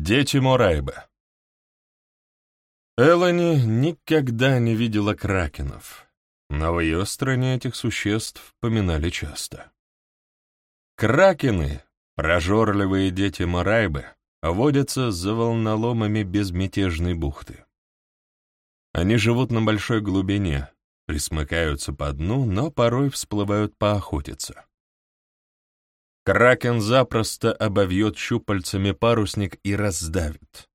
Дети Морайба Элани никогда не видела кракенов, но в ее стране этих существ поминали часто. Кракены, прожорливые дети Морайбы, водятся за волноломами безмятежной бухты. Они живут на большой глубине, присмыкаются по дну, но порой всплывают поохотиться. Кракен запросто обовьет щупальцами парусник и раздавит.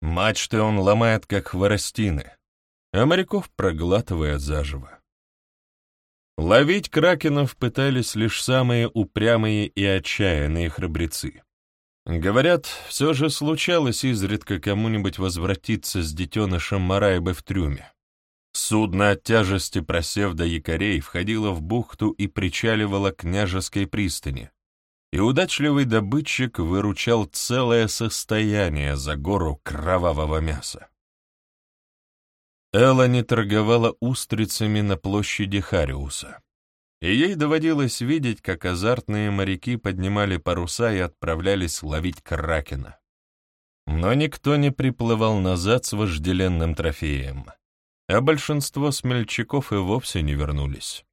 Мачты он ломает, как хворостины, а моряков проглатывает заживо. Ловить кракенов пытались лишь самые упрямые и отчаянные храбрецы. Говорят, все же случалось изредка кому-нибудь возвратиться с детенышем Марайбы в трюме. Судно от тяжести просев до якорей входило в бухту и причаливало к княжеской пристани, и удачливый добытчик выручал целое состояние за гору кровавого мяса. Элла не торговала устрицами на площади Хариуса, и ей доводилось видеть, как азартные моряки поднимали паруса и отправлялись ловить кракена. Но никто не приплывал назад с вожделенным трофеем, а большинство смельчаков и вовсе не вернулись.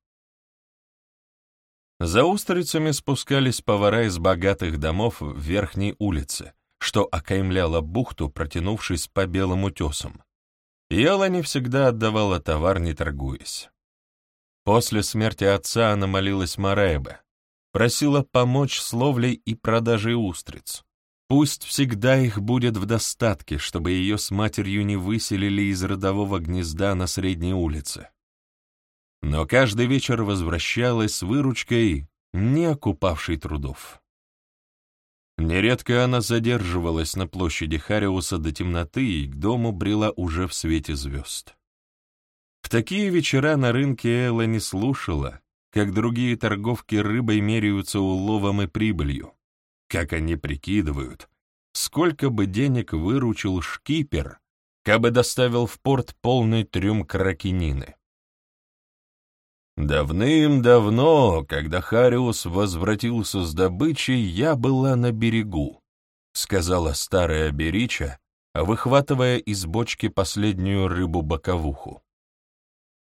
За устрицами спускались повара из богатых домов в верхней улице, что окаймляло бухту, протянувшись по белым утесам. Алла не всегда отдавала товар, не торгуясь. После смерти отца она молилась Мараебе, просила помочь с ловлей и продажей устриц. Пусть всегда их будет в достатке, чтобы ее с матерью не выселили из родового гнезда на средней улице но каждый вечер возвращалась с выручкой, не окупавшей трудов. Нередко она задерживалась на площади Хариуса до темноты и к дому брела уже в свете звезд. В такие вечера на рынке Элла не слушала, как другие торговки рыбой меряются уловом и прибылью, как они прикидывают, сколько бы денег выручил шкипер, кабы доставил в порт полный трюм кракенины. «Давным-давно, когда Хариус возвратился с добычей, я была на берегу», — сказала старая Берича, выхватывая из бочки последнюю рыбу-боковуху.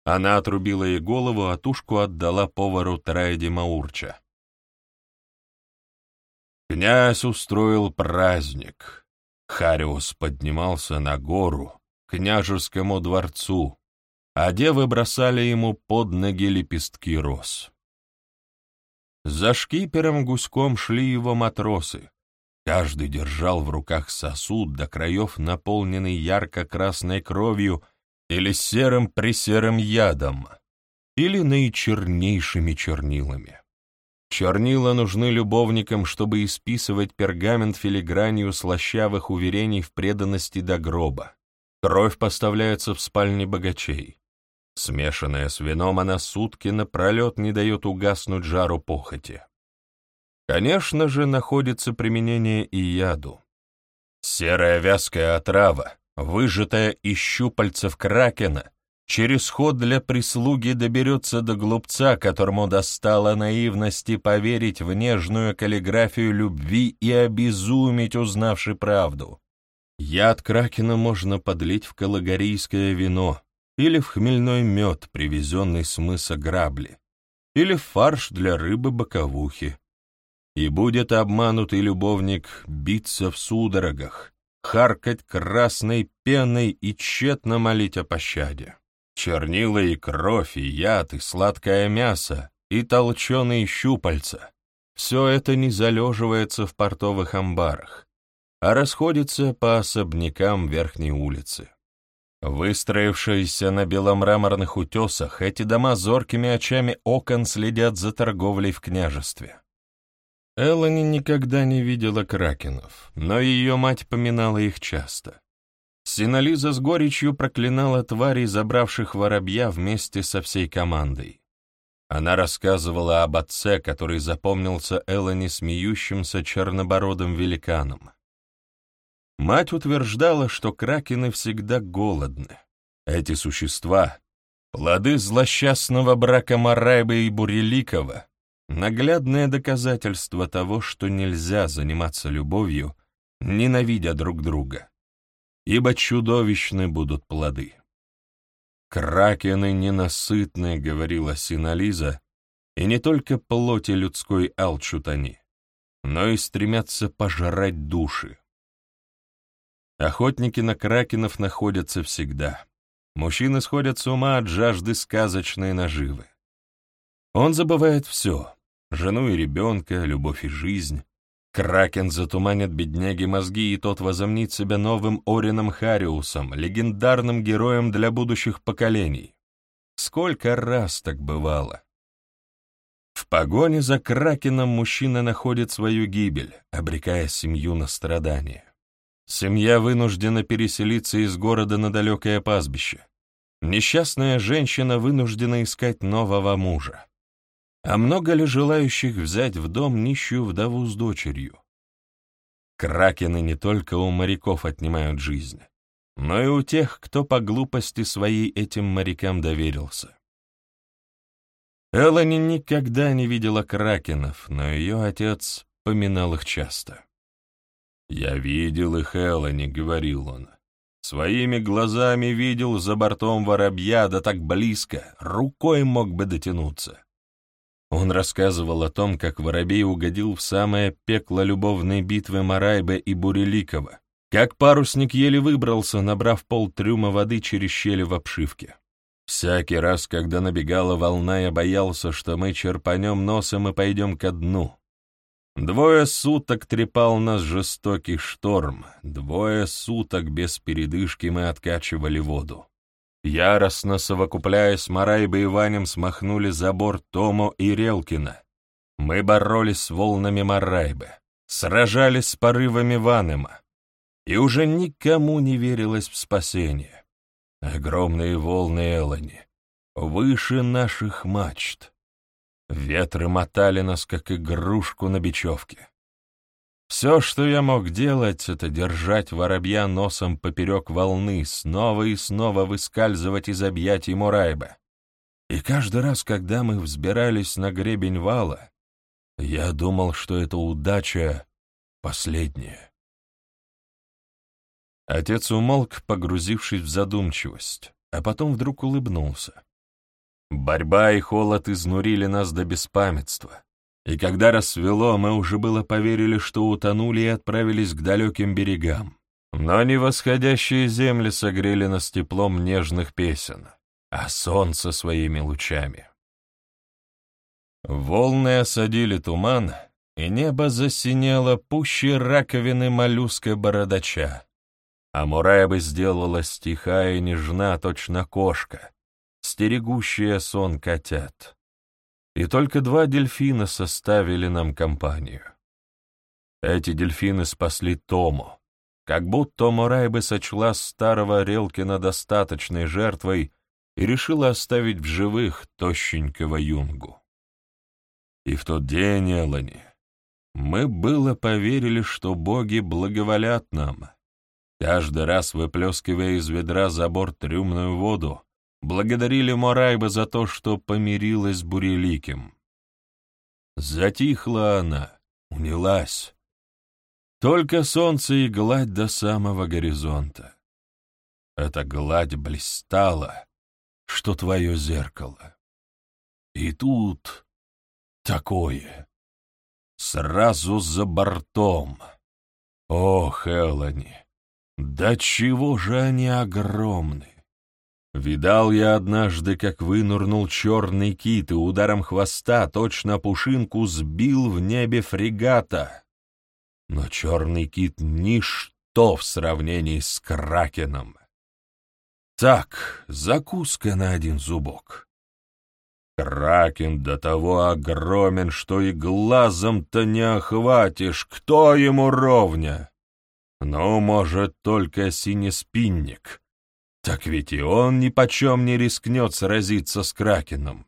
Она отрубила ей голову, а тушку отдала повару Трайди Маурча. Князь устроил праздник. Хариус поднимался на гору, к княжескому дворцу, а девы бросали ему под ноги лепестки роз. За шкипером гуськом шли его матросы. Каждый держал в руках сосуд до краев, наполненный ярко-красной кровью или серым-пресерым ядом, или наичернейшими чернилами. Чернила нужны любовникам, чтобы исписывать пергамент филигранью слащавых уверений в преданности до гроба. Кровь поставляется в спальне богачей. Смешанная с вином, она сутки напролет не дает угаснуть жару похоти. Конечно же, находится применение и яду. Серая вязкая отрава, выжатая из щупальцев кракена, через ход для прислуги доберется до глупца, которому достало наивности поверить в нежную каллиграфию любви и обезуметь, узнавши правду. Яд кракена можно подлить в калагарийское вино, или в хмельной мед, привезенный с мыса грабли, или в фарш для рыбы-боковухи. И будет обманутый любовник биться в судорогах, харкать красной пеной и тщетно молить о пощаде. Чернила и кровь, и яд, и сладкое мясо, и толченые щупальца — все это не залеживается в портовых амбарах, а расходится по особнякам верхней улицы. Выстроившиеся на беломраморных утесах, эти дома зоркими очами окон следят за торговлей в княжестве. Эллани никогда не видела кракенов, но ее мать поминала их часто. Синализа с горечью проклинала тварей, забравших воробья вместе со всей командой. Она рассказывала об отце, который запомнился Эллани смеющимся чернобородым великаном. Мать утверждала, что кракены всегда голодны. Эти существа — плоды злосчастного брака Марайбы и Буреликова, наглядное доказательство того, что нельзя заниматься любовью, ненавидя друг друга, ибо чудовищны будут плоды. «Кракены ненасытны», — говорила Синализа, и не только плоти людской алчут они, но и стремятся пожрать души. Охотники на кракенов находятся всегда. Мужчины сходят с ума от жажды сказочной наживы. Он забывает все — жену и ребенка, любовь и жизнь. Кракен затуманит бедняги мозги, и тот возомнит себя новым Орином Хариусом, легендарным героем для будущих поколений. Сколько раз так бывало? В погоне за Кракеном мужчина находит свою гибель, обрекая семью на страдания. Семья вынуждена переселиться из города на далекое пастбище. Несчастная женщина вынуждена искать нового мужа. А много ли желающих взять в дом нищую вдову с дочерью? Кракены не только у моряков отнимают жизнь, но и у тех, кто по глупости своей этим морякам доверился. Элани никогда не видела кракенов, но ее отец поминал их часто. «Я видел их, Элани», — говорил он. «Своими глазами видел за бортом воробья, да так близко, рукой мог бы дотянуться». Он рассказывал о том, как воробей угодил в самое пекло любовной битвы Марайбе и Буреликова, как парусник еле выбрался, набрав пол трюма воды через щели в обшивке. Всякий раз, когда набегала волна, я боялся, что мы черпанем носом и пойдем ко дну. Двое суток трепал нас жестокий шторм, двое суток без передышки мы откачивали воду. Яростно совокупляясь, Марайба и Ванем смахнули за борт Томо и Релкина. Мы боролись с волнами Марайбы, сражались с порывами Ванема, и уже никому не верилось в спасение. Огромные волны Элани, выше наших мачт. Ветры мотали нас, как игрушку на бечевке. Все, что я мог делать, это держать воробья носом поперек волны, снова и снова выскальзывать из объятий Мурайба. И каждый раз, когда мы взбирались на гребень вала, я думал, что эта удача последняя. Отец умолк, погрузившись в задумчивость, а потом вдруг улыбнулся. Борьба и холод изнурили нас до беспамятства, и когда рассвело, мы уже было поверили, что утонули и отправились к далеким берегам. Но не восходящие земли согрели нас теплом нежных песен, а солнце своими лучами. Волны осадили туман, и небо засинело пуще раковины моллюска бородача, а Мураева сделалась тиха и нежна, точно кошка, стерегущая сон котят. И только два дельфина составили нам компанию. Эти дельфины спасли Тому, как будто Морайбе сочла старого Релкина достаточной жертвой и решила оставить в живых тощенького юнгу. И в тот день, Элани, мы было поверили, что боги благоволят нам, каждый раз выплескивая из ведра за борт трюмную воду, благодарили Морайба за то, что помирилась с Буреликим. Затихла она, унялась. Только солнце и гладь до самого горизонта. Эта гладь блистала, что твое зеркало. И тут такое. Сразу за бортом. О, Хелани, да чего же они огромны! Видал я однажды, как вынурнул черный кит и ударом хвоста точно пушинку сбил в небе фрегата. Но черный кит — ничто в сравнении с кракеном. Так, закуска на один зубок. Кракен до того огромен, что и глазом-то не охватишь, кто ему ровня. Ну, может, только синеспинник — так ведь и он ни почем не рискнет сразиться с Кракеном.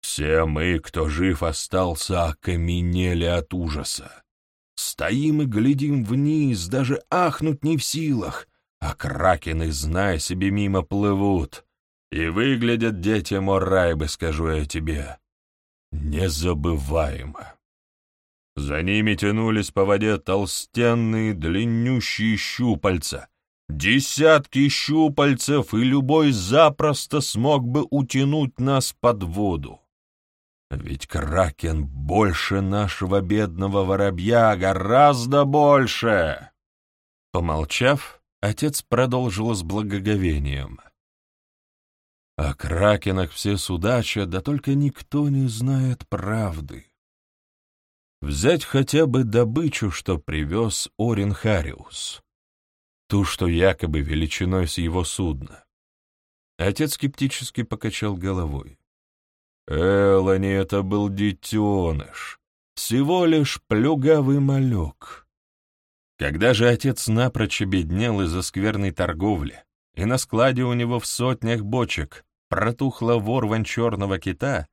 Все мы, кто жив остался, окаменели от ужаса. Стоим и глядим вниз, даже ахнуть не в силах, а кракены, зная себе, мимо плывут. И выглядят дети Морайбы, скажу я тебе, незабываемо. За ними тянулись по воде толстенные длиннющие щупальца, десятки щупальцев, и любой запросто смог бы утянуть нас под воду. Ведь Кракен больше нашего бедного воробья, гораздо больше. Помолчав, отец продолжил с благоговением. О Кракенах все судачат, да только никто не знает правды. Взять хотя бы добычу, что привез Орин Хариус. Ту, что якобы величиной с его судна. Отец скептически покачал головой. Элани это был детеныш, всего лишь плюгавый малек. Когда же отец напрочь обеднел из-за скверной торговли, и на складе у него в сотнях бочек протухла ворвань черного кита,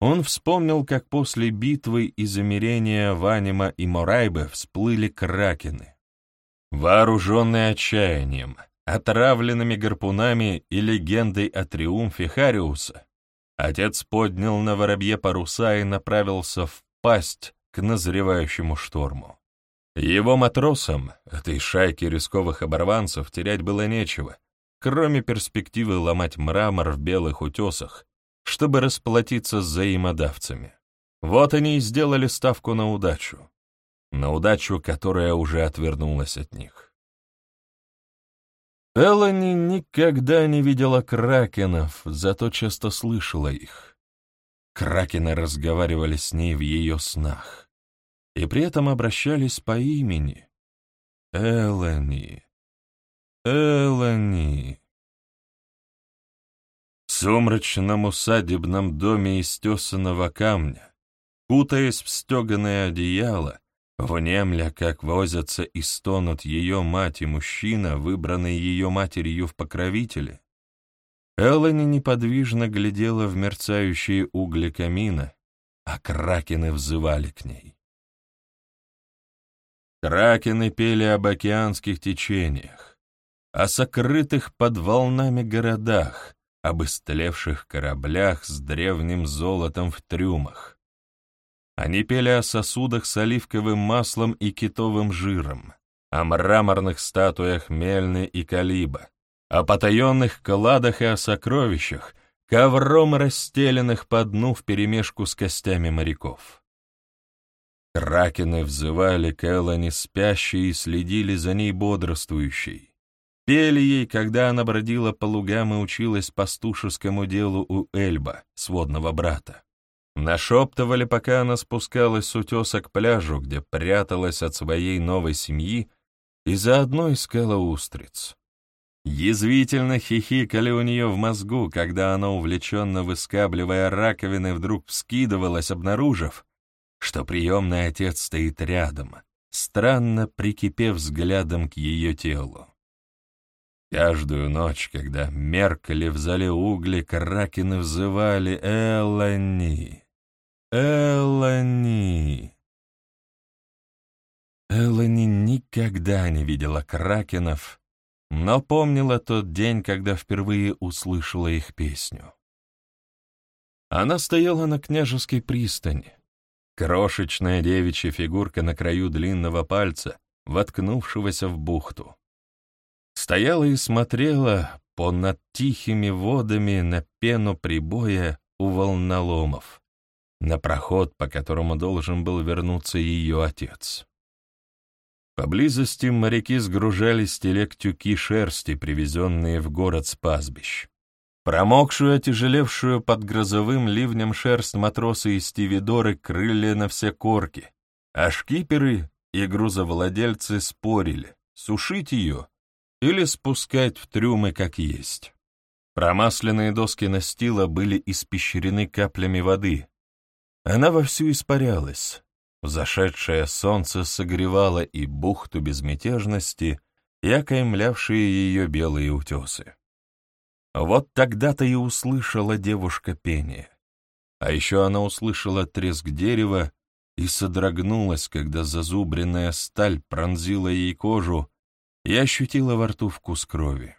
он вспомнил, как после битвы и замерения Ванима и Морайбе всплыли кракены. Вооруженные отчаянием, отравленными гарпунами и легендой о триумфе Хариуса, отец поднял на воробье паруса и направился в пасть к назревающему шторму. Его матросам, этой шайке рисковых оборванцев, терять было нечего, кроме перспективы ломать мрамор в белых утесах, чтобы расплатиться с взаимодавцами. Вот они и сделали ставку на удачу. На удачу, которая уже отвернулась от них. Элани никогда не видела кракенов, зато часто слышала их. Кракены разговаривали с ней в ее снах и при этом обращались по имени. Элани, Элани. В сумрачном усадебном доме из тесаного камня, кутаясь в стеганое одеяло, внемля, как возятся и стонут ее мать и мужчина, выбранный ее матерью в покровители, Эллани неподвижно глядела в мерцающие угли камина, а кракены взывали к ней. Кракены пели об океанских течениях, о сокрытых под волнами городах, об истлевших кораблях с древним золотом в трюмах. Они пели о сосудах с оливковым маслом и китовым жиром, о мраморных статуях Мельны и Калиба, о потаенных кладах и о сокровищах, ковром расстеленных по дну вперемешку с костями моряков. Кракены взывали к Эллоне спящей и следили за ней бодрствующей. Пели ей, когда она бродила по лугам и училась пастушескому делу у Эльба, сводного брата. Нашептывали, пока она спускалась с утеса к пляжу, где пряталась от своей новой семьи и заодно искала устриц. Язвительно хихикали у нее в мозгу, когда она, увлеченно выскабливая раковины, вдруг вскидывалась, обнаружив, что приемный отец стоит рядом, странно прикипев взглядом к ее телу. Каждую ночь, когда меркали в зале угли, кракены взывали «Эллани! Эллани!». Эллани никогда не видела кракенов, но помнила тот день, когда впервые услышала их песню. Она стояла на княжеской пристани, крошечная девичья фигурка на краю длинного пальца, воткнувшегося в бухту стояла и смотрела по над тихими водами на пену прибоя у волноломов, на проход, по которому должен был вернуться ее отец. Поблизости моряки сгружали с телег тюки шерсти, привезенные в город с пастбищ. Промокшую, отяжелевшую под грозовым ливнем шерсть матросы и стивидоры крыли на все корки, а шкиперы и грузовладельцы спорили, сушить ее или спускать в трюмы как есть. Промасленные доски настила были испещрены каплями воды. Она вовсю испарялась. Зашедшее солнце согревало и бухту безмятежности, и окаймлявшие ее белые утесы. Вот тогда-то и услышала девушка пение. А еще она услышала треск дерева и содрогнулась, когда зазубренная сталь пронзила ей кожу, и ощутила во рту вкус крови.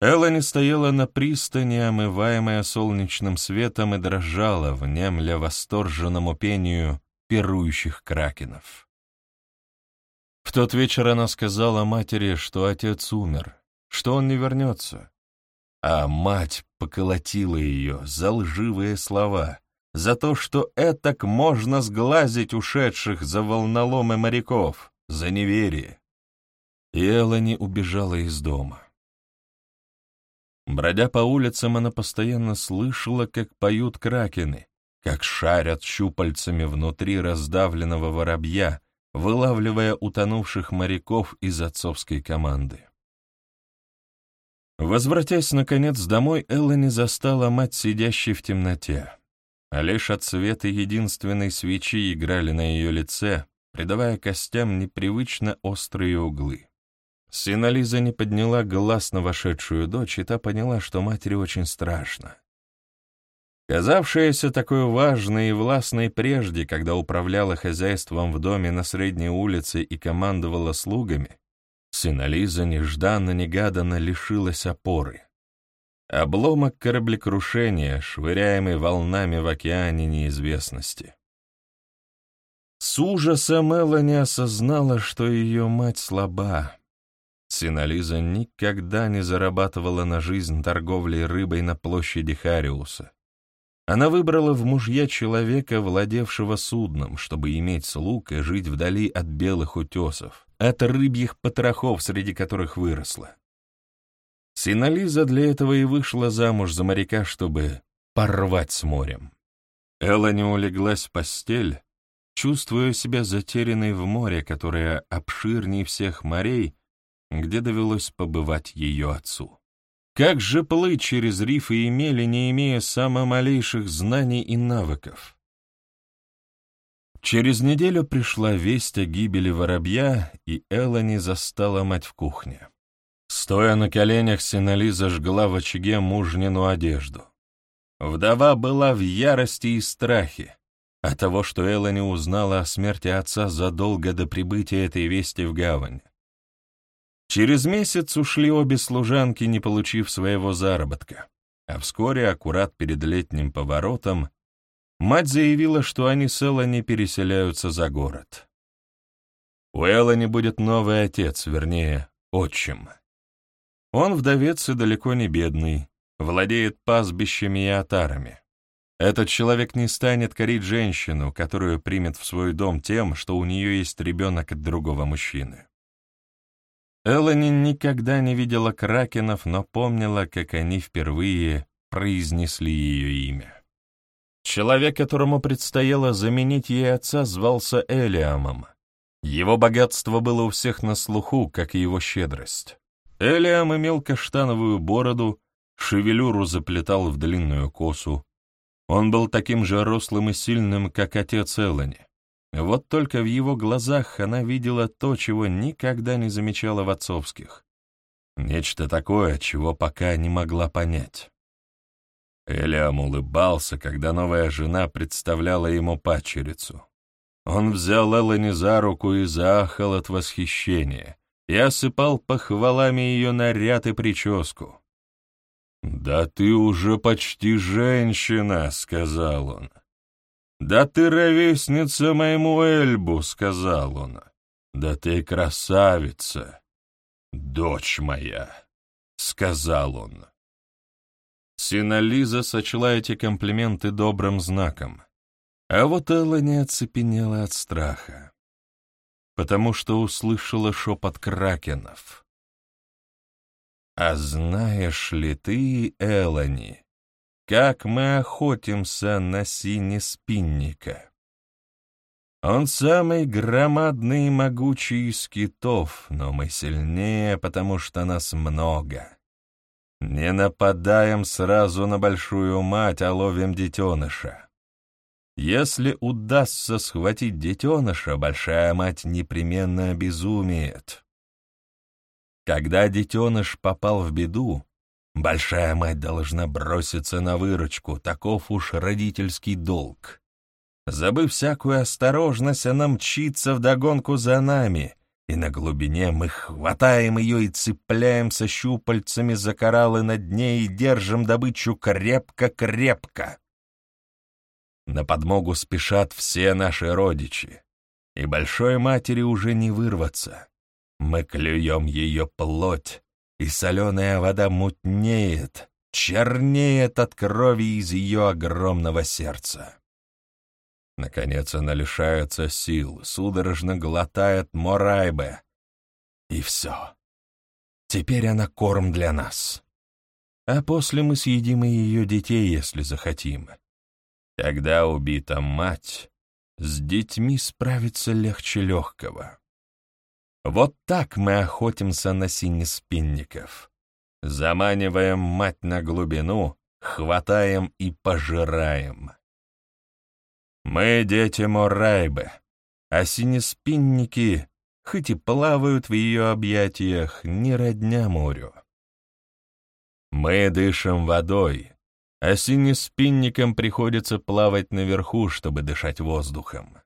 Эллани стояла на пристани, омываемая солнечным светом, и дрожала, внемля восторженному пению, пирующих кракенов. В тот вечер она сказала матери, что отец умер, что он не вернется. А мать поколотила ее за лживые слова, за то, что этак можно сглазить ушедших за волноломы моряков, за неверие. И Эллани убежала из дома. Бродя по улицам, она постоянно слышала, как поют кракены, как шарят щупальцами внутри раздавленного воробья, вылавливая утонувших моряков из отцовской команды. Возвратясь, наконец, домой, Элла не застала мать, сидящей в темноте, а лишь от света единственной свечи играли на ее лице, придавая костям непривычно острые углы. Синализа не подняла глаз на вошедшую дочь, и та поняла, что матери очень страшно. Казавшаяся такой важной и властной прежде, когда управляла хозяйством в доме на Средней улице и командовала слугами, Синализа нежданно-негаданно лишилась опоры. Обломок кораблекрушения, швыряемый волнами в океане неизвестности. С ужасом Элла не осознала, что ее мать слаба. Синализа никогда не зарабатывала на жизнь торговлей рыбой на площади Хариуса. Она выбрала в мужья человека, владевшего судном, чтобы иметь слуг и жить вдали от белых утесов, от рыбьих потрохов, среди которых выросла. Синализа для этого и вышла замуж за моряка, чтобы порвать с морем. Элла не улеглась в постель, чувствуя себя затерянной в море, которое обширнее всех морей, где довелось побывать ее отцу. Как же плыть через рифы и мели, не имея самых малейших знаний и навыков? Через неделю пришла весть о гибели воробья, и Эллани застала мать в кухне. Стоя на коленях, Синали зажгла в очаге мужнину одежду. Вдова была в ярости и страхе от того, что Эллани узнала о смерти отца задолго до прибытия этой вести в гавань. Через месяц ушли обе служанки, не получив своего заработка, а вскоре, аккурат перед летним поворотом, мать заявила, что они с Эллани переселяются за город. У Эллани будет новый отец, вернее, отчим. Он вдовец и далеко не бедный, владеет пастбищами и отарами. Этот человек не станет корить женщину, которую примет в свой дом тем, что у нее есть ребенок от другого мужчины. Эллани никогда не видела кракенов, но помнила, как они впервые произнесли ее имя. Человек, которому предстояло заменить ей отца, звался Элиамом. Его богатство было у всех на слуху, как и его щедрость. Элиам имел каштановую бороду, шевелюру заплетал в длинную косу. Он был таким же рослым и сильным, как отец Эллани. Вот только в его глазах она видела то, чего никогда не замечала в отцовских. Нечто такое, чего пока не могла понять. Элиам улыбался, когда новая жена представляла ему падчерицу. Он взял Эллани за руку и заахал от восхищения и осыпал похвалами ее наряд и прическу. «Да ты уже почти женщина», — сказал он. «Да ты ровесница моему Эльбу», — сказал он. «Да ты красавица, дочь моя», — сказал он. Синализа сочла эти комплименты добрым знаком, а вот Элла не оцепенела от страха, потому что услышала шепот кракенов. «А знаешь ли ты, Элани, как мы охотимся на синеспинника. Он самый громадный и могучий из китов, но мы сильнее, потому что нас много. Не нападаем сразу на большую мать, а ловим детеныша. Если удастся схватить детеныша, большая мать непременно обезумеет. Когда детеныш попал в беду, Большая мать должна броситься на выручку, таков уж родительский долг. Забыв всякую осторожность, она мчится вдогонку за нами, и на глубине мы хватаем ее и цепляемся щупальцами за кораллы на дне и держим добычу крепко-крепко. На подмогу спешат все наши родичи, и большой матери уже не вырваться. Мы клюем ее плоть, и соленая вода мутнеет, чернеет от крови из ее огромного сердца. Наконец она лишается сил, судорожно глотает Морайбе. И все. Теперь она корм для нас. А после мы съедим и ее детей, если захотим. Когда убита мать, с детьми справиться легче легкого. Вот так мы охотимся на синеспинников. Заманиваем мать на глубину, хватаем и пожираем. Мы дети Морайбы, а синеспинники, хоть и плавают в ее объятиях, не родня морю. Мы дышим водой, а синеспинникам приходится плавать наверху, чтобы дышать воздухом.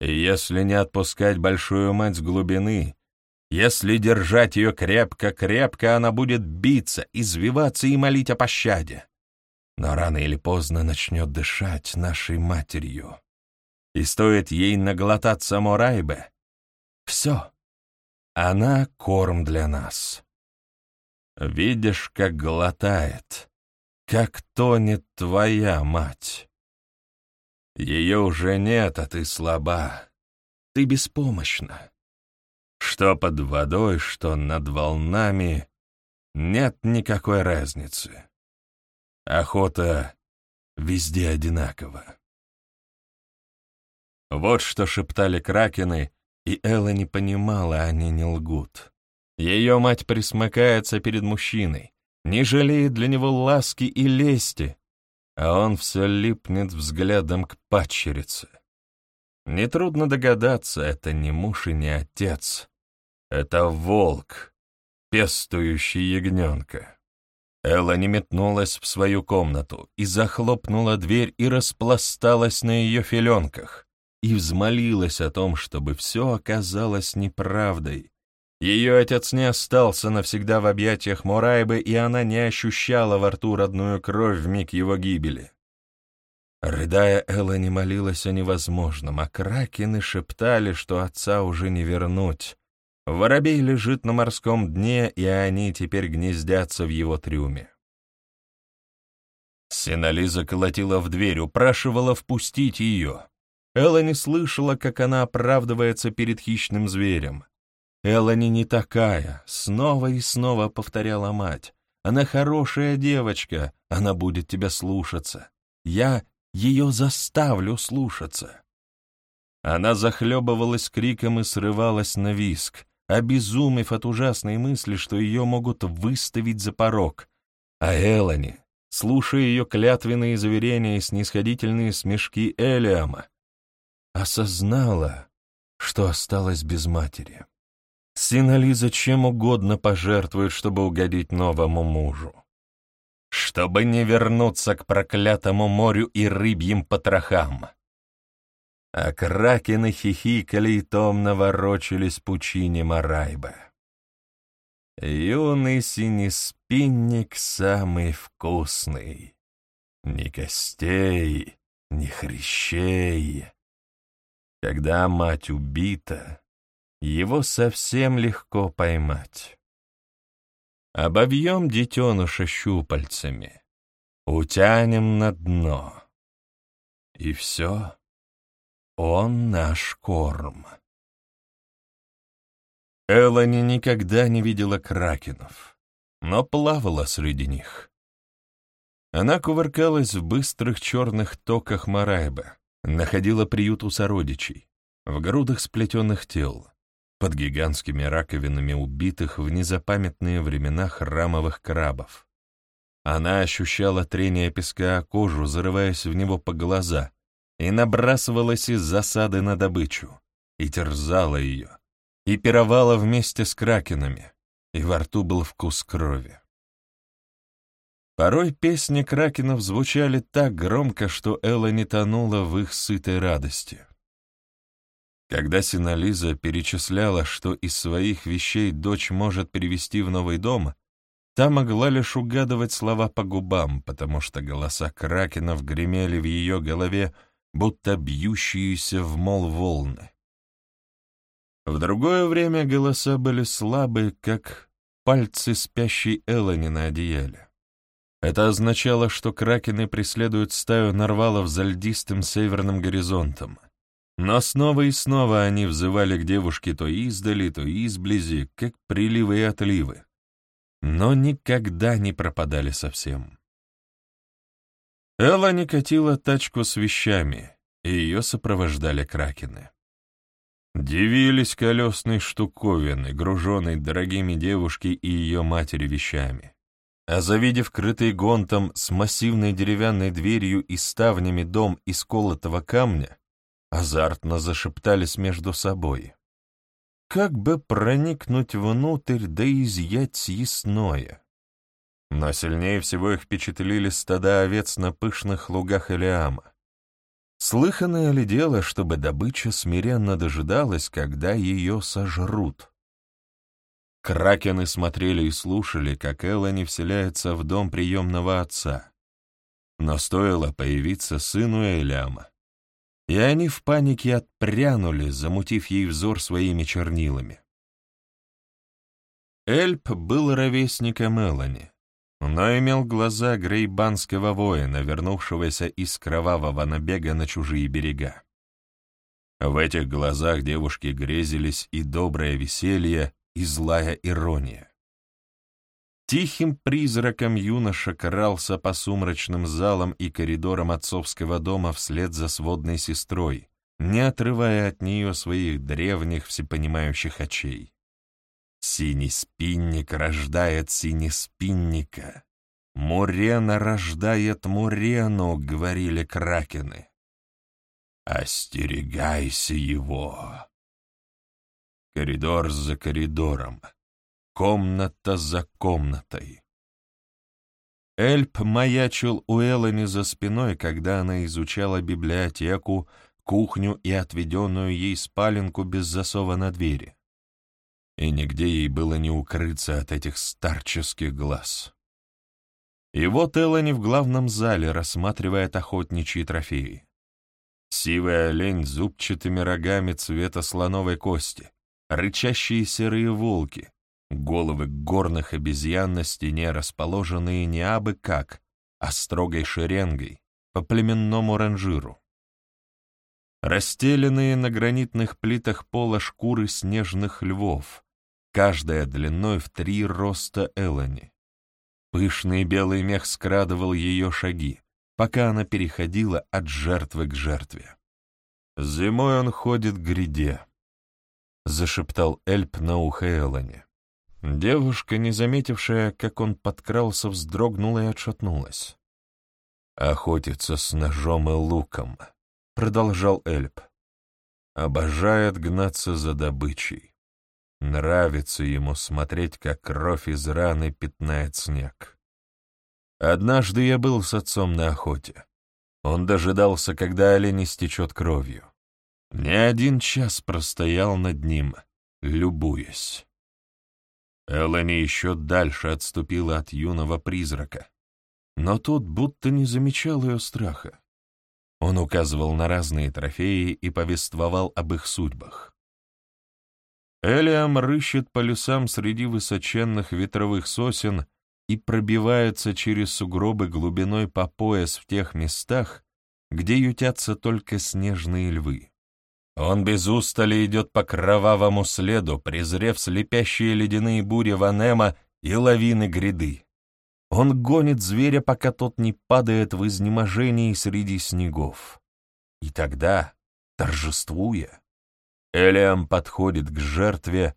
И если не отпускать большую мать с глубины, если держать ее крепко-крепко, она будет биться, извиваться и молить о пощаде. Но рано или поздно начнет дышать нашей матерью. И стоит ей наглотаться Морайбе, все, она корм для нас. Видишь, как глотает, как тонет твоя мать. Ее уже нет, а ты слаба, ты беспомощна. Что под водой, что над волнами, нет никакой разницы. Охота везде одинакова. Вот что шептали кракены, и Элла не понимала, они не лгут. Ее мать присмыкается перед мужчиной, не жалеет для него ласки и лести, а он все липнет взглядом к падчерице. Нетрудно догадаться, это не муж и не отец. Это волк, пестующий ягненка. Элла не метнулась в свою комнату и захлопнула дверь и распласталась на ее филенках, и взмолилась о том, чтобы все оказалось неправдой. Ее отец не остался навсегда в объятиях Морайбы, и она не ощущала во рту родную кровь в миг его гибели. Рыдая, Элла не молилась о невозможном, а кракены шептали, что отца уже не вернуть, Воробей лежит на морском дне, и они теперь гнездятся в его трюме. Синализа колотила в дверь, упрашивала впустить ее. Элла не слышала, как она оправдывается перед хищным зверем. Эллани не такая, снова и снова повторяла мать. Она хорошая девочка, она будет тебя слушаться. Я ее заставлю слушаться. Она захлебывалась криком и срывалась на виск обезумев от ужасной мысли, что ее могут выставить за порог. А Элани, слушая ее клятвенные заверения и снисходительные смешки Элиама, осознала, что осталась без матери. Синализа чем угодно пожертвует, чтобы угодить новому мужу. Чтобы не вернуться к проклятому морю и рыбьим потрохам. А кракены хихикали и томно ворочались пучине Марайба. Юный синеспинник самый вкусный. Ни костей, ни хрящей. Когда мать убита, его совсем легко поймать. Обовьем детеныша щупальцами, утянем на дно. И все. Он наш корм. Элани никогда не видела кракенов, но плавала среди них. Она кувыркалась в быстрых черных токах Марайба, находила приют у сородичей, в грудах сплетенных тел, под гигантскими раковинами убитых в незапамятные времена храмовых крабов. Она ощущала трение песка о кожу, зарываясь в него по глаза, и набрасывалась из засады на добычу, и терзала ее, и пировала вместе с кракенами, и во рту был вкус крови. Порой песни кракенов звучали так громко, что Элла не тонула в их сытой радости. Когда Синализа перечисляла, что из своих вещей дочь может перевести в новый дом, та могла лишь угадывать слова по губам, потому что голоса кракенов гремели в ее голове будто бьющиеся в мол волны. В другое время голоса были слабы, как пальцы спящей Эллани на одеяле. Это означало, что кракены преследуют стаю нарвалов за льдистым северным горизонтом. Но снова и снова они взывали к девушке то издали, то изблизи, как приливы и отливы. Но никогда не пропадали совсем. Элла не катила тачку с вещами, и ее сопровождали кракены. Дивились колесной штуковины, груженной дорогими девушки и ее матери вещами. А завидев крытый гонтом с массивной деревянной дверью и ставнями дом из колотого камня, азартно зашептались между собой. Как бы проникнуть внутрь да изъять съестное? Но сильнее всего их впечатлили стада овец на пышных лугах Элиама. Слыханное ли дело, чтобы добыча смиренно дожидалась, когда ее сожрут? Кракены смотрели и слушали, как Эллани вселяется в дом приемного отца. Но стоило появиться сыну Эляма, и они в панике отпрянули, замутив ей взор своими чернилами. Эльп был ровесником Эллани, но имел глаза грейбанского воина, вернувшегося из кровавого набега на чужие берега. В этих глазах девушки грезились и доброе веселье, и злая ирония. Тихим призраком юноша крался по сумрачным залам и коридорам отцовского дома вслед за сводной сестрой, не отрывая от нее своих древних всепонимающих очей. Синий спинник рождает синеспинника. Мурена рождает Мурену, говорили кракены. Остерегайся его. Коридор за коридором, комната за комнатой. Эльп маячил у Эллани за спиной, когда она изучала библиотеку, кухню и отведенную ей спаленку без засова на двери и нигде ей было не укрыться от этих старческих глаз. И вот Эллани в главном зале рассматривает охотничьи трофеи. Сивый олень с зубчатыми рогами цвета слоновой кости, рычащие серые волки, головы горных обезьян на стене, расположенные не абы как, а строгой шеренгой, по племенному ранжиру. Расстеленные на гранитных плитах пола шкуры снежных львов, каждая длиной в три роста Элани. Пышный белый мех скрадывал ее шаги, пока она переходила от жертвы к жертве. «Зимой он ходит к гряде», — зашептал Эльп на ухо Элани. Девушка, не заметившая, как он подкрался, вздрогнула и отшатнулась. «Охотится с ножом и луком», — продолжал Эльп. «Обожает гнаться за добычей. Нравится ему смотреть, как кровь из раны пятнает снег. Однажды я был с отцом на охоте. Он дожидался, когда олень истечет кровью. Не один час простоял над ним, любуясь. Эллени еще дальше отступила от юного призрака, но тот будто не замечал ее страха. Он указывал на разные трофеи и повествовал об их судьбах. Элиам рыщет по лесам среди высоченных ветровых сосен и пробивается через сугробы глубиной по пояс в тех местах, где ютятся только снежные львы. Он без устали идет по кровавому следу, презрев слепящие ледяные бури Ванема и лавины гряды. Он гонит зверя, пока тот не падает в изнеможении среди снегов. И тогда, торжествуя, Элиам подходит к жертве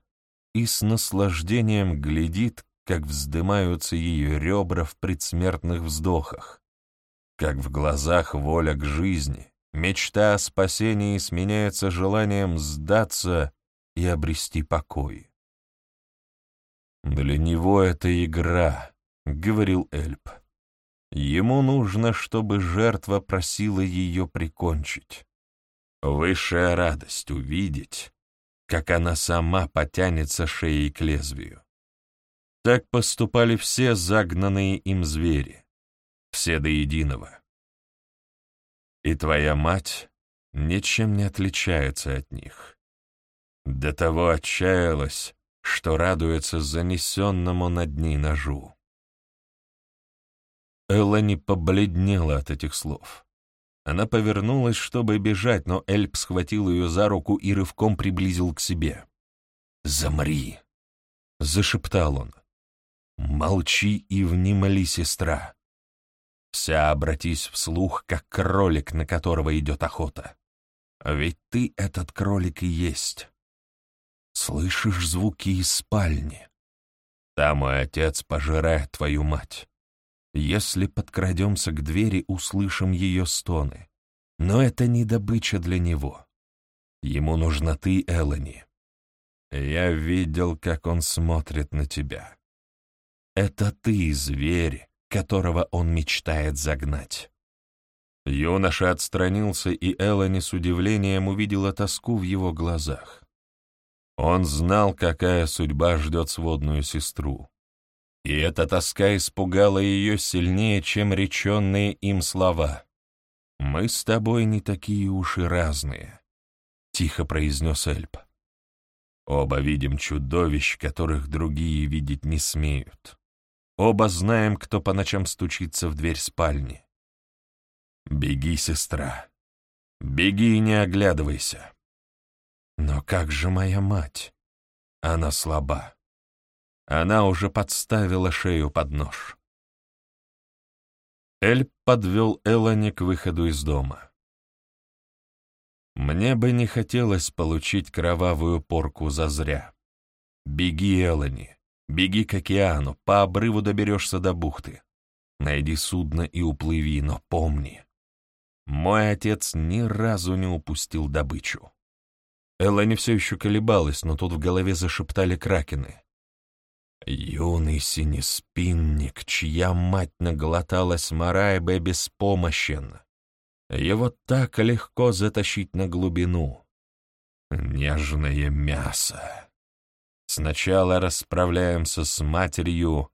и с наслаждением глядит, как вздымаются ее ребра в предсмертных вздохах, как в глазах воля к жизни, мечта о спасении сменяется желанием сдаться и обрести покой. «Для него это игра», — говорил Эльп. «Ему нужно, чтобы жертва просила ее прикончить. Высшая радость увидеть, как она сама потянется шеей к лезвию. Так поступали все загнанные им звери, все до единого. И твоя мать ничем не отличается от них. До того отчаялась, что радуется занесенному над ней ножу. Эллани побледнела от этих слов. Она повернулась, чтобы бежать, но Эльп схватил ее за руку и рывком приблизил к себе. «Замри!» — зашептал он. «Молчи и внимали, сестра. Вся обратись вслух, как кролик, на которого идет охота. Ведь ты этот кролик и есть. Слышишь звуки из спальни? Там мой отец пожирает твою мать. Если подкрадемся к двери, услышим ее стоны. Но это не добыча для него. Ему нужна ты, Элани. Я видел, как он смотрит на тебя. Это ты, зверь, которого он мечтает загнать. Юноша отстранился, и Элани с удивлением увидела тоску в его глазах. Он знал, какая судьба ждет сводную сестру. И эта тоска испугала ее сильнее, чем реченные им слова. «Мы с тобой не такие уж и разные», — тихо произнес Эльп. «Оба видим чудовищ, которых другие видеть не смеют. Оба знаем, кто по ночам стучится в дверь спальни. Беги, сестра. Беги и не оглядывайся. Но как же моя мать? Она слаба. Она уже подставила шею под нож. Эль подвел Элани к выходу из дома. Мне бы не хотелось получить кровавую порку зазря. Беги, Элани, беги к океану, по обрыву доберешься до бухты. Найди судно и уплыви, но помни, мой отец ни разу не упустил добычу. Элла все еще колебалась, но тут в голове зашептали кракены. Юный синеспинник, чья мать наглоталась Марайбе беспомощен. Его так легко затащить на глубину. Нежное мясо. Сначала расправляемся с матерью,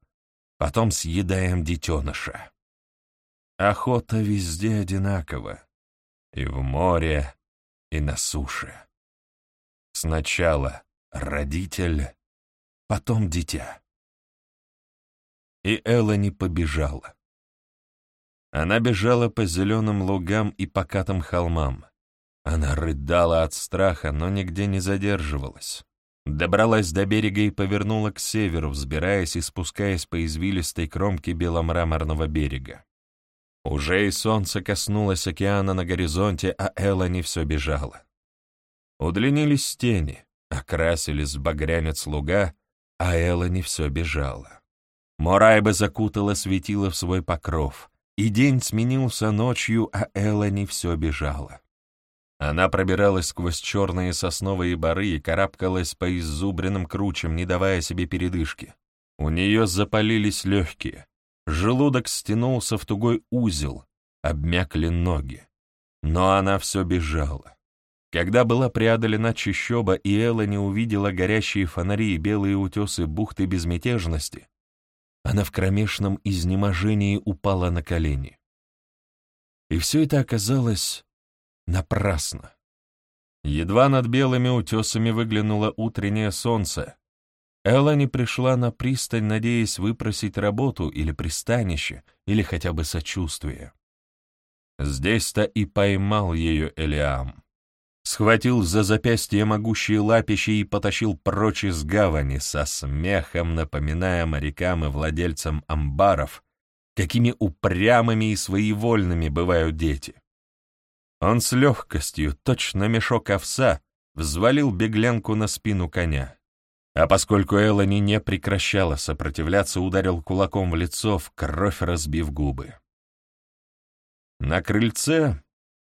потом съедаем детеныша. Охота везде одинакова. И в море, и на суше. Сначала родитель, потом дитя. И Элла не побежала. Она бежала по зеленым лугам и покатым холмам. Она рыдала от страха, но нигде не задерживалась. Добралась до берега и повернула к северу, взбираясь и спускаясь по извилистой кромке беломраморного берега. Уже и солнце коснулось океана на горизонте, а Элла не все бежала. Удлинились тени, окрасились в багрянец луга, а Элла не все бежала. Морайба закутала светило в свой покров, и день сменился ночью, а Элла не все бежала. Она пробиралась сквозь черные сосновые бары и карабкалась по иззубренным кручам, не давая себе передышки. У нее запалились легкие, желудок стянулся в тугой узел, обмякли ноги. Но она все бежала. Когда была преодолена чащоба, и Элла не увидела горящие фонари и белые утесы бухты безмятежности, она в кромешном изнеможении упала на колени. И все это оказалось напрасно. Едва над белыми утесами выглянуло утреннее солнце, Элла не пришла на пристань, надеясь выпросить работу или пристанище, или хотя бы сочувствие. Здесь-то и поймал ее Элиам схватил за запястье могущие лапищи и потащил прочь из гавани, со смехом напоминая морякам и владельцам амбаров, какими упрямыми и своевольными бывают дети. Он с легкостью, точно мешок овса, взвалил беглянку на спину коня. А поскольку Элани не прекращала сопротивляться, ударил кулаком в лицо, в кровь разбив губы. На крыльце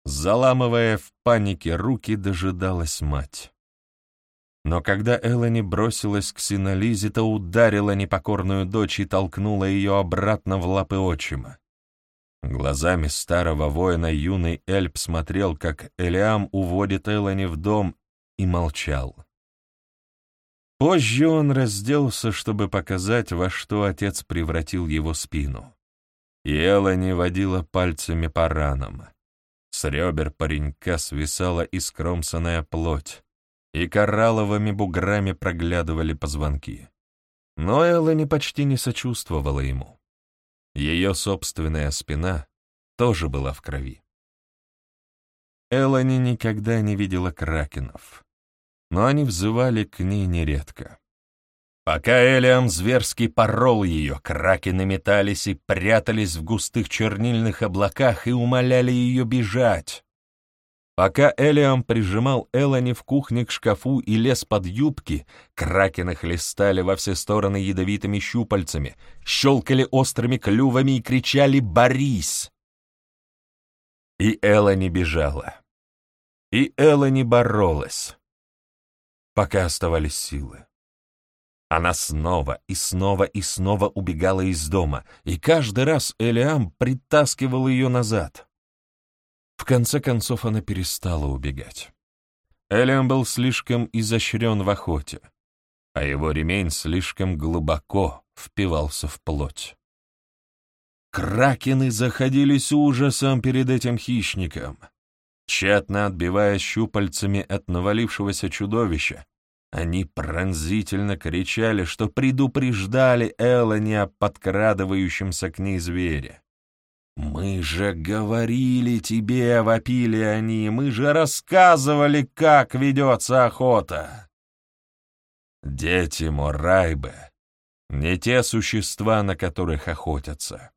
Заламывая в панике руки, дожидалась мать. Но когда Элани бросилась к Синализе, то ударила непокорную дочь и толкнула ее обратно в лапы отчима. Глазами старого воина юный Эльп смотрел, как Элиам уводит Элани в дом, и молчал. Позже он разделся, чтобы показать, во что отец превратил его спину. И Элани водила пальцами по ранам. С ребер паренька свисала искромсанная плоть, и коралловыми буграми проглядывали позвонки. Но Эллани почти не сочувствовала ему. Ее собственная спина тоже была в крови. Эллани никогда не видела кракенов, но они взывали к ней нередко. Пока Элиам зверски порол ее, кракены метались и прятались в густых чернильных облаках и умоляли ее бежать. Пока Элиам прижимал Элани в кухне к шкафу и лез под юбки, кракены хлестали во все стороны ядовитыми щупальцами, щелкали острыми клювами и кричали «Борись!». И Элани бежала. И Элани боролась, пока оставались силы. Она снова и снова и снова убегала из дома, и каждый раз Элиам притаскивал ее назад. В конце концов она перестала убегать. Элиам был слишком изощрен в охоте, а его ремень слишком глубоко впивался в плоть. Кракены заходились ужасом перед этим хищником. Тщетно отбивая щупальцами от навалившегося чудовища, они пронзительно кричали, что предупреждали Эллани о подкрадывающемся к ней звере. «Мы же говорили тебе, — вопили они, — мы же рассказывали, как ведется охота!» Дети Морайбе — не те существа, на которых охотятся.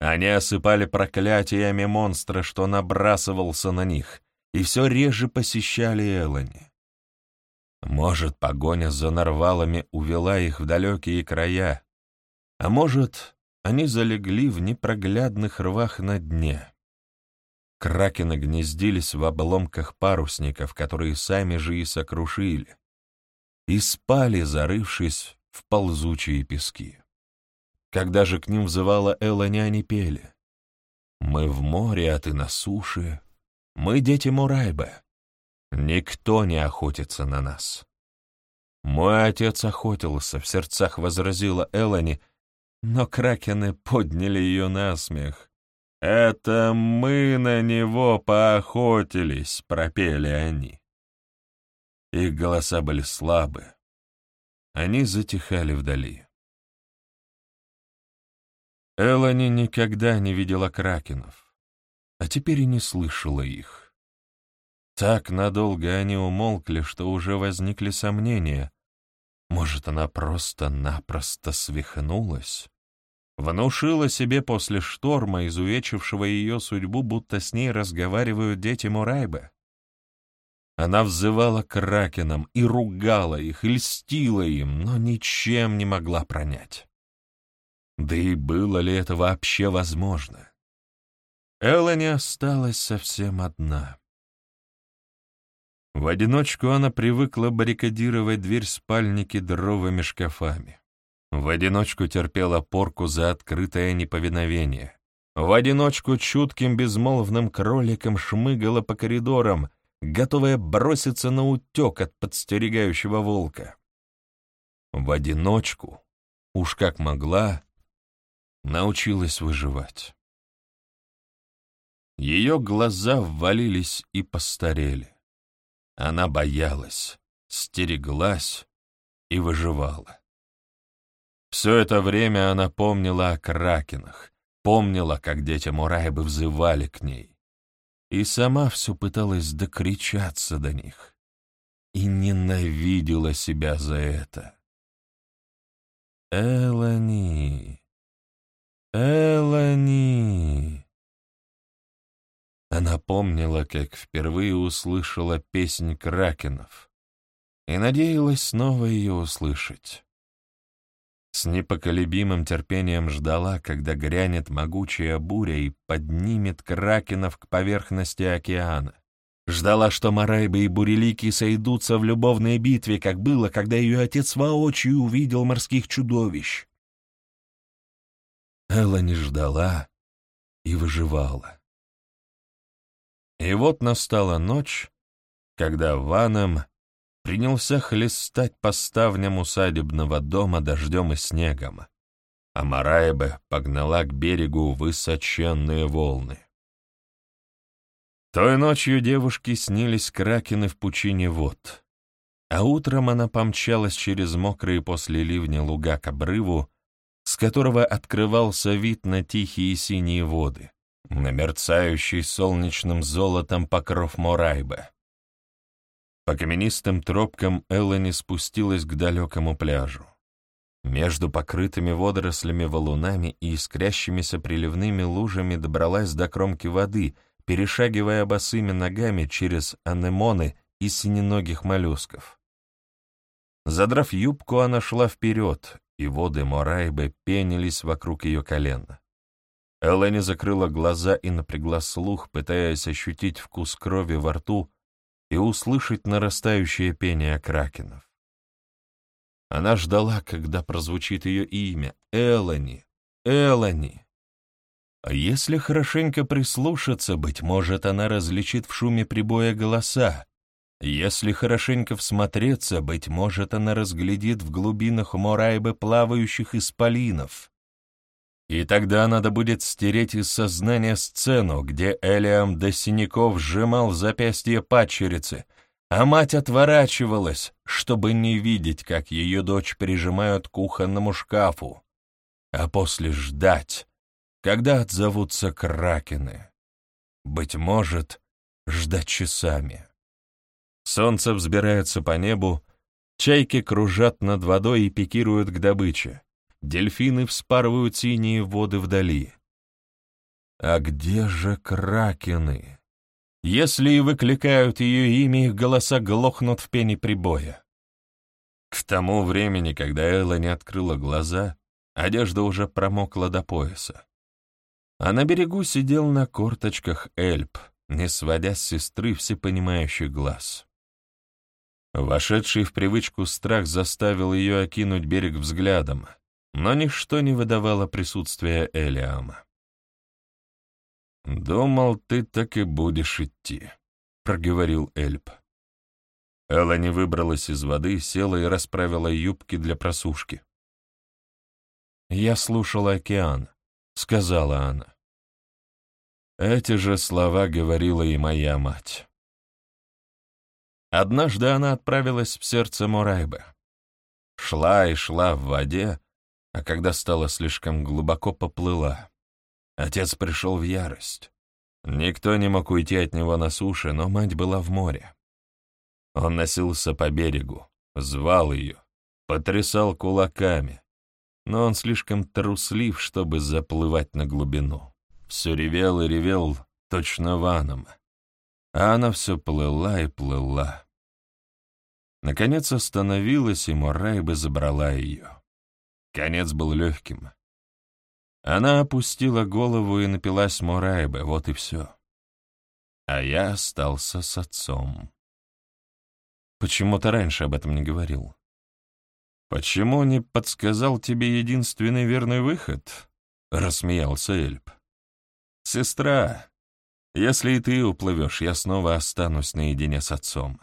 Они осыпали проклятиями монстра, что набрасывался на них, и все реже посещали Элани. Может, погоня за нарвалами увела их в далекие края, а может, они залегли в непроглядных рвах на дне. Кракены гнездились в обломках парусников, которые сами же и сокрушили, и спали, зарывшись в ползучие пески. Когда же к ним взывала Элоня, они пели. «Мы в море, а ты на суше. Мы дети Мурайба. Никто не охотится на нас. Мой отец охотился, в сердцах возразила Элани, но кракены подняли ее на смех. «Это мы на него поохотились», — пропели они. Их голоса были слабы. Они затихали вдали. Элани никогда не видела кракенов, а теперь и не слышала их. Так надолго они умолкли, что уже возникли сомнения. Может, она просто-напросто свихнулась? Внушила себе после шторма, изувечившего ее судьбу, будто с ней разговаривают дети Мурайбы. Она взывала к ракенам и ругала их, и льстила им, но ничем не могла пронять. Да и было ли это вообще возможно? Элла не осталась совсем одна. В одиночку она привыкла баррикадировать дверь спальники дровыми шкафами. В одиночку терпела порку за открытое неповиновение. В одиночку чутким безмолвным кроликом шмыгала по коридорам, готовая броситься на утек от подстерегающего волка. В одиночку, уж как могла, научилась выживать. Ее глаза ввалились и постарели. Она боялась, стереглась и выживала. Все это время она помнила о кракенах, помнила, как дети Мурайбы взывали к ней, и сама все пыталась докричаться до них, и ненавидела себя за это. Элани, Элани. Она помнила, как впервые услышала песнь кракенов и надеялась снова ее услышать. С непоколебимым терпением ждала, когда грянет могучая буря и поднимет кракенов к поверхности океана. Ждала, что Марайба и Бурелики сойдутся в любовной битве, как было, когда ее отец воочию увидел морских чудовищ. Элла не ждала и выживала. И вот настала ночь, когда Ваном принялся хлестать по ставням усадебного дома дождем и снегом, а Мараеба погнала к берегу высоченные волны. Той ночью девушке снились кракены в пучине вод, а утром она помчалась через мокрые после ливня луга к обрыву, с которого открывался вид на тихие синие воды, на мерцающий солнечным золотом покров Морайба. По каменистым тропкам Эллани спустилась к далекому пляжу. Между покрытыми водорослями валунами и искрящимися приливными лужами добралась до кромки воды, перешагивая босыми ногами через анемоны и синеногих моллюсков. Задрав юбку, она шла вперед, и воды Морайбы пенились вокруг ее колена. Элэни закрыла глаза и напрягла слух, пытаясь ощутить вкус крови во рту и услышать нарастающее пение кракенов. Она ждала, когда прозвучит ее имя — Элани, Элани. А если хорошенько прислушаться, быть может, она различит в шуме прибоя голоса. Если хорошенько всмотреться, быть может, она разглядит в глубинах Морайбы плавающих исполинов. И тогда надо будет стереть из сознания сцену, где Элиам до синяков сжимал запястье падчерицы — а мать отворачивалась, чтобы не видеть, как ее дочь прижимают к кухонному шкафу, а после ждать, когда отзовутся кракены. Быть может, ждать часами. Солнце взбирается по небу, чайки кружат над водой и пикируют к добыче, дельфины вспарывают синие воды вдали. А где же кракены? Если и выкликают ее имя, их голоса глохнут в пене прибоя. К тому времени, когда Элла не открыла глаза, одежда уже промокла до пояса. А на берегу сидел на корточках Эльп, не сводя с сестры всепонимающий глаз. Вошедший в привычку страх заставил ее окинуть берег взглядом, но ничто не выдавало присутствия Элиама. «Думал, ты так и будешь идти», — проговорил Эльп. Элла не выбралась из воды, села и расправила юбки для просушки. «Я слушала океан», — сказала она. Эти же слова говорила и моя мать. Однажды она отправилась в сердце Мурайбы. Шла и шла в воде, а когда стало слишком глубоко, поплыла. Отец пришел в ярость. Никто не мог уйти от него на суше, но мать была в море. Он носился по берегу, звал ее, потрясал кулаками, но он слишком труслив, чтобы заплывать на глубину. Все ревел и ревел, точно ваном, а она все плыла и плыла. Наконец остановилась, и Морайба забрала ее. Конец был легким. Она опустила голову и напилась Морайбе, вот и все. А я остался с отцом. Почему ты раньше об этом не говорил? Почему не подсказал тебе единственный верный выход? Рассмеялся Эльп. Сестра, если и ты уплывешь, я снова останусь наедине с отцом.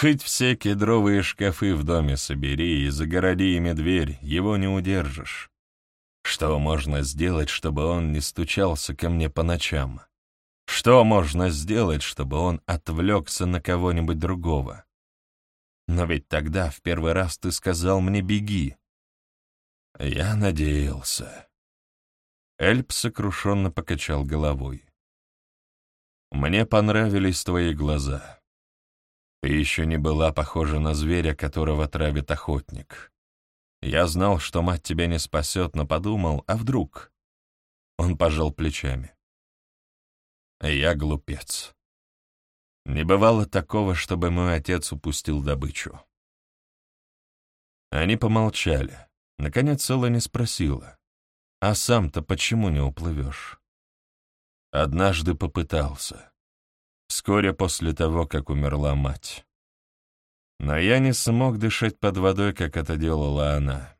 Хоть все кедровые шкафы в доме собери и загороди ими дверь, его не удержишь. Что можно сделать, чтобы он не стучался ко мне по ночам? Что можно сделать, чтобы он отвлекся на кого-нибудь другого? Но ведь тогда в первый раз ты сказал мне «беги». Я надеялся. Эльп сокрушенно покачал головой. Мне понравились твои глаза. Ты еще не была похожа на зверя, которого травит охотник. Я знал, что мать тебя не спасет, но подумал, а вдруг? Он пожал плечами. Я глупец. Не бывало такого, чтобы мой отец упустил добычу. Они помолчали. Наконец Элла спросила. «А сам-то почему не уплывешь?» Однажды попытался. Вскоре после того, как умерла мать. Но я не смог дышать под водой, как это делала она.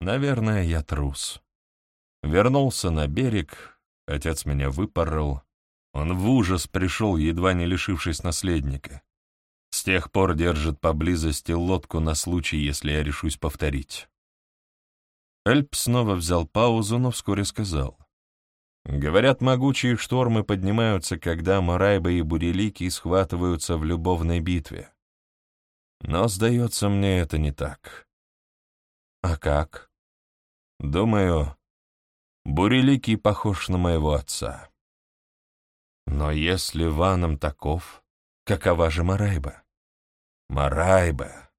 Наверное, я трус. Вернулся на берег, отец меня выпорол. Он в ужас пришел, едва не лишившись наследника. С тех пор держит поблизости лодку на случай, если я решусь повторить. Эльп снова взял паузу, но вскоре сказал. Говорят, могучие штормы поднимаются, когда Морайба и Бурелики схватываются в любовной битве. Но, сдается мне, это не так. А как? Думаю, Буреликий похож на моего отца. Но если Ваном таков, какова же Марайба? Марайба.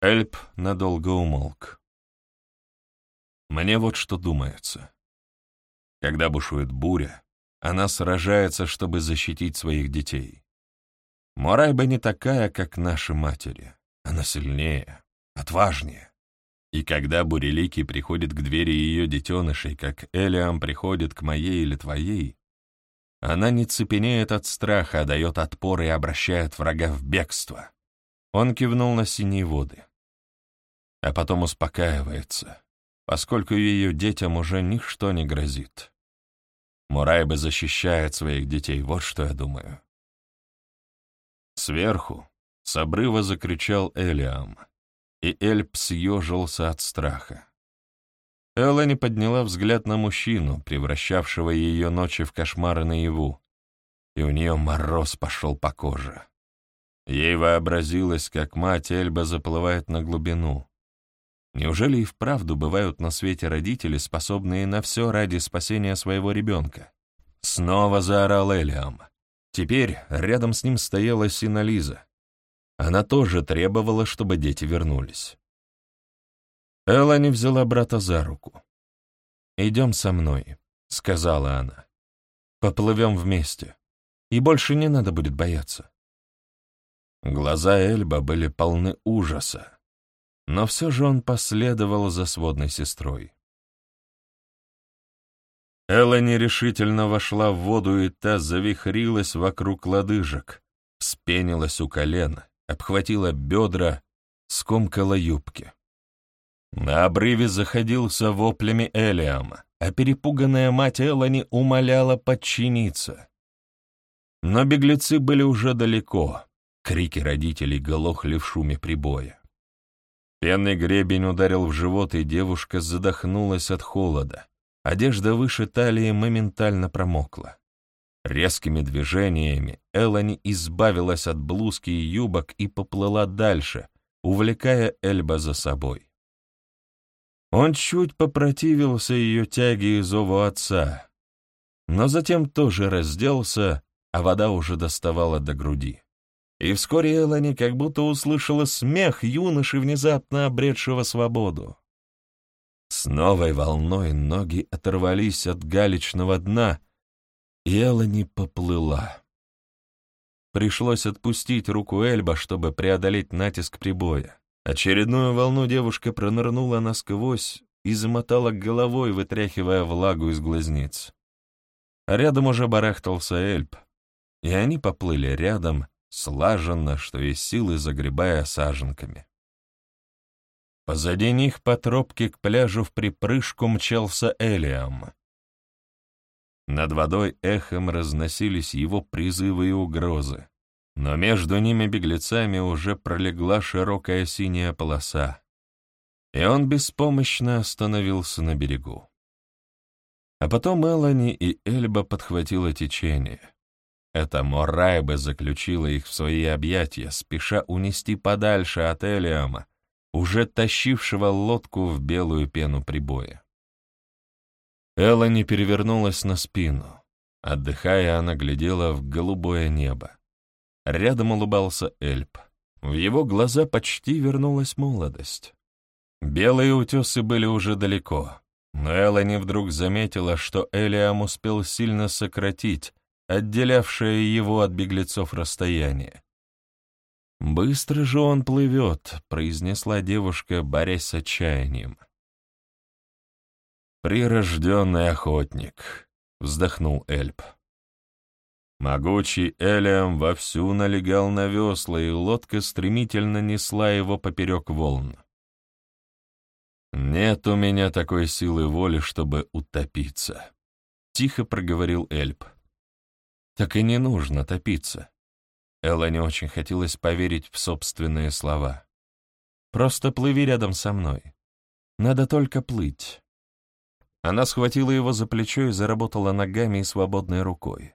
Эльп надолго умолк. Мне вот что думается. Когда бушует буря, она сражается, чтобы защитить своих детей. Марайба не такая, как наши матери. Она сильнее, отважнее. И когда Бурелики приходит к двери ее детенышей, как Элиам приходит к моей или твоей, она не цепенеет от страха, а дает отпор и обращает врага в бегство. Он кивнул на синие воды. А потом успокаивается, поскольку ее детям уже ничто не грозит. Мурайба защищает своих детей, вот что я думаю. Сверху с обрыва закричал Элиам и Эльп съежился от страха. Элла подняла взгляд на мужчину, превращавшего ее ночи в кошмары наяву, и у нее мороз пошел по коже. Ей вообразилось, как мать Эльба заплывает на глубину. Неужели и вправду бывают на свете родители, способные на все ради спасения своего ребенка? Снова заорал Элиам. Теперь рядом с ним стояла Синализа. Она тоже требовала, чтобы дети вернулись. Элла не взяла брата за руку. «Идем со мной», — сказала она. «Поплывем вместе, и больше не надо будет бояться». Глаза Эльба были полны ужаса, но все же он последовал за сводной сестрой. Элла нерешительно вошла в воду, и та завихрилась вокруг лодыжек, вспенилась у колена, обхватила бедра, скомкала юбки. На обрыве заходился воплями Элиам, а перепуганная мать Элани умоляла подчиниться. Но беглецы были уже далеко, крики родителей глохли в шуме прибоя. Пенный гребень ударил в живот, и девушка задохнулась от холода. Одежда выше талии моментально промокла. Резкими движениями Элани избавилась от блузки и юбок и поплыла дальше, увлекая Эльба за собой. Он чуть попротивился ее тяге и зову отца, но затем тоже разделся, а вода уже доставала до груди. И вскоре Элани как будто услышала смех юноши, внезапно обретшего свободу. С новой волной ноги оторвались от галечного дна, и Элани поплыла. Пришлось отпустить руку Эльба, чтобы преодолеть натиск прибоя. Очередную волну девушка пронырнула насквозь и замотала головой, вытряхивая влагу из глазниц. Рядом уже барахтался Эльб, и они поплыли рядом, слаженно, что из силы загребая саженками. Позади них по тропке к пляжу в припрыжку мчался Элиам. Над водой эхом разносились его призывы и угрозы, но между ними беглецами уже пролегла широкая синяя полоса, и он беспомощно остановился на берегу. А потом Элани и Эльба подхватило течение. Это Морайба заключила их в свои объятия, спеша унести подальше от Элиама, уже тащившего лодку в белую пену прибоя. Элла не перевернулась на спину. Отдыхая, она глядела в голубое небо. Рядом улыбался Эльп. В его глаза почти вернулась молодость. Белые утесы были уже далеко, но Эллани вдруг заметила, что Элиам успел сильно сократить отделявшее его от беглецов расстояние. «Быстро же он плывет», — произнесла девушка, борясь с отчаянием. «Прирожденный охотник», — вздохнул Эльп. Могучий Элиам вовсю налегал на весла, и лодка стремительно несла его поперек волн. «Нет у меня такой силы воли, чтобы утопиться», — тихо проговорил Эльп. «Так и не нужно топиться». Элла очень хотелось поверить в собственные слова. «Просто плыви рядом со мной. Надо только плыть». Она схватила его за плечо и заработала ногами и свободной рукой.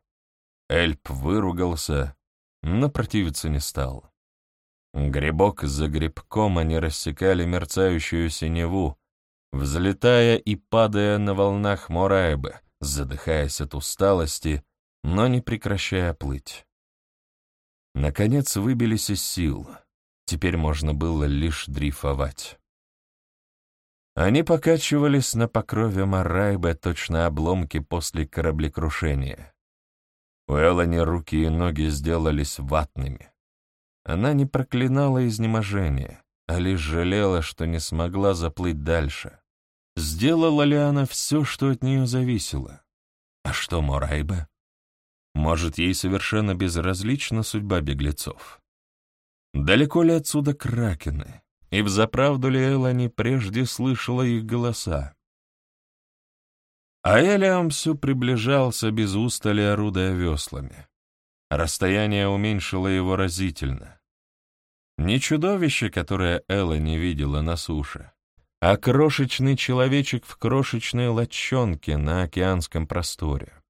Эльп выругался, но противиться не стал. Грибок за грибком они рассекали мерцающую синеву, взлетая и падая на волнах Морайбы, задыхаясь от усталости, но не прекращая плыть. Наконец выбились из сил. Теперь можно было лишь дрейфовать. Они покачивались на покрове Марайбе, точно обломки после кораблекрушения. У Элани руки и ноги сделались ватными. Она не проклинала изнеможение, а лишь жалела, что не смогла заплыть дальше. Сделала ли она все, что от нее зависело? А что Морайба? Может, ей совершенно безразлична судьба беглецов? Далеко ли отсюда кракены? И взаправду ли Элани прежде слышала их голоса? А Элиам все приближался без устали, орудая веслами. Расстояние уменьшило его разительно. Не чудовище, которое Элла не видела на суше, а крошечный человечек в крошечной лодчонке на океанском просторе.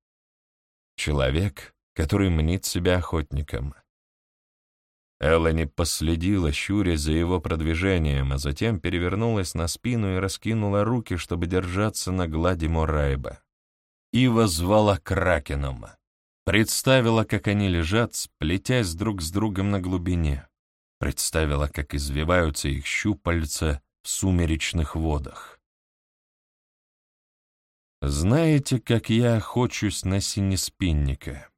Человек, который мнит себя охотником. Эллани последила, щурясь за его продвижением, а затем перевернулась на спину и раскинула руки, чтобы держаться на глади Морайба. И возвала кракеном. Представила, как они лежат, сплетясь друг с другом на глубине. Представила, как извиваются их щупальца в сумеречных водах. Знаете, как я охочусь на синеспинника?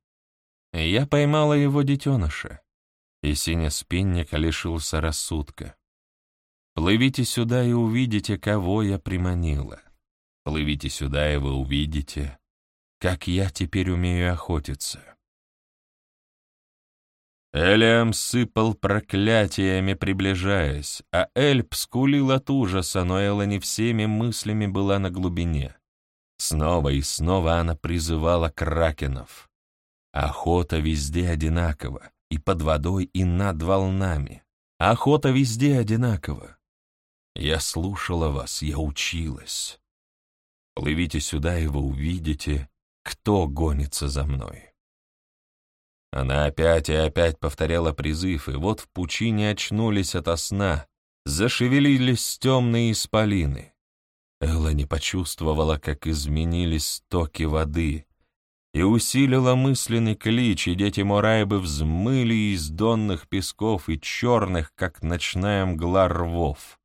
Я поймала его детеныша, и синеспинник лишился рассудка. Плывите сюда и увидите, кого я приманила. Плывите сюда, и вы увидите, как я теперь умею охотиться. Элиам сыпал проклятиями, приближаясь, а Эльп скулил от ужаса, но Элла не всеми мыслями была на глубине. Снова и снова она призывала кракенов. Охота везде одинакова, и под водой, и над волнами. Охота везде одинакова. Я слушала вас, я училась. Плывите сюда, и вы увидите, кто гонится за мной. Она опять и опять повторяла призыв, и вот в пучине очнулись ото сна, зашевелились темные исполины. Элла не почувствовала, как изменились токи воды, и усилила мысленный клич, и дети Морайбы взмыли из донных песков и черных, как ночная мгла рвов.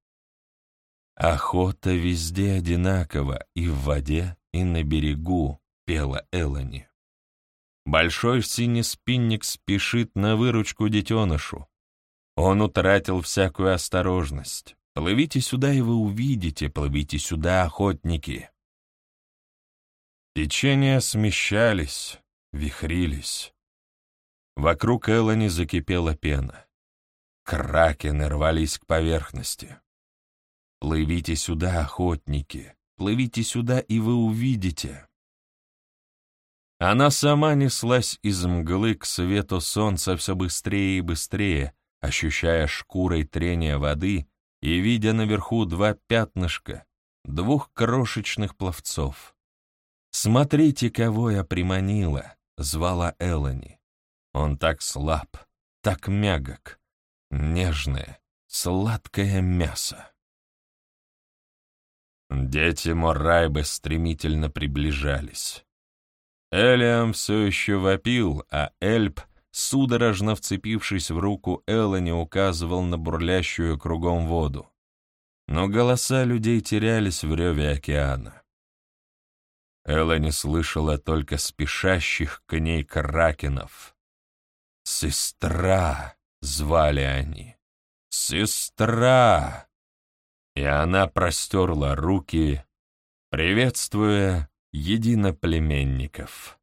«Охота везде одинакова, и в воде, и на берегу», — пела Элани. Большой синий спинник спешит на выручку детенышу. Он утратил всякую осторожность. Плывите сюда, и вы увидите, плывите сюда, охотники. Течения смещались, вихрились. Вокруг Эллани закипела пена. Кракены рвались к поверхности. Плывите сюда, охотники, плывите сюда, и вы увидите. Она сама неслась из мглы к свету солнца все быстрее и быстрее, ощущая шкурой трение воды и видя наверху два пятнышка, двух крошечных пловцов. «Смотрите, кого я приманила!» — звала Элани. Он так слаб, так мягок, нежное, сладкое мясо. Дети Морайбы стремительно приближались. Элиам все еще вопил, а Эльп, судорожно вцепившись в руку Эллани, указывал на бурлящую кругом воду. Но голоса людей терялись в реве океана. Эллани слышала только спешащих к ней кракенов. «Сестра!» — звали они. «Сестра!» И она простерла руки, приветствуя единоплеменников.